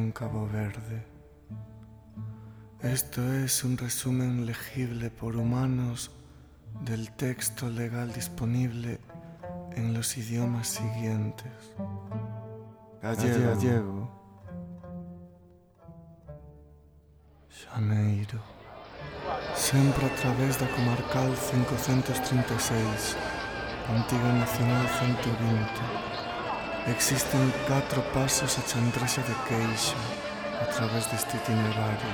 en Cabo Verde. Esto es un resumen legible por humanos del texto legal disponible en los idiomas siguientes. Gallego, gallego Xaneiro Sempre a través da comarcal 536 Antiga Nacional 120 Existen catro pasos a chandrexa de queixo a través deste itinerario.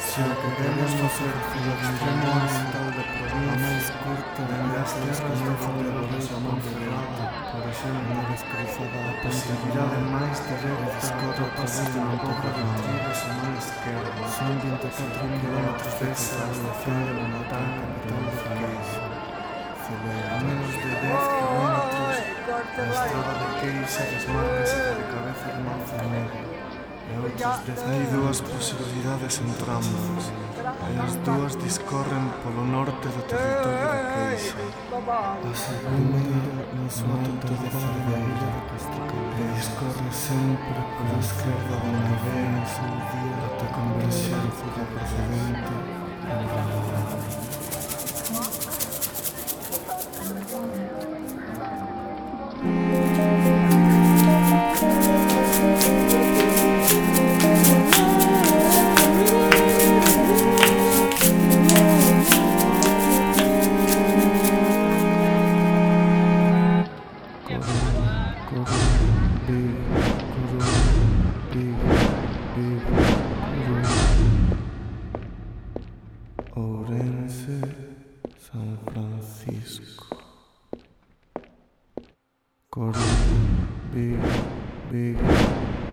Se o queremos facer filosofía mental de problema máis curta de enlaces que non fale do noso man ferrada, por exemplo, na descruzada a posibilidade máis de ver o descoto a través de un pouco de antigos a man esquerda. Son 24 km de a estación de Manhattan, capital de Queixo. A menos de 10 Estrada de queixas, desmangas de cabeza de manza negra E outros dez Hai dúas posibilidades entrambas. E as dúas discorren polo norte do territorio da queixa. A segunda nos monte de Ferreira E discorre sempre pola esquerda do navega no seu día ata converxer coa precedente Ourense, San Francisco. Coruña, Vigo, Vigo,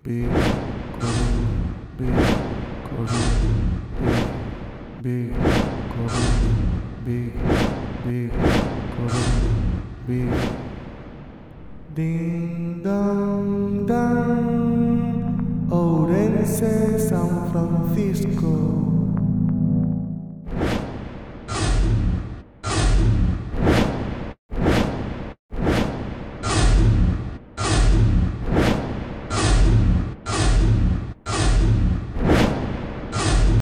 Vigo, Coruña, Vigo, Coruña, Vigo, Coruña, Vigo, Vigo, Coruña, Vigo. Ding dong dong, Ourense, San Francisco.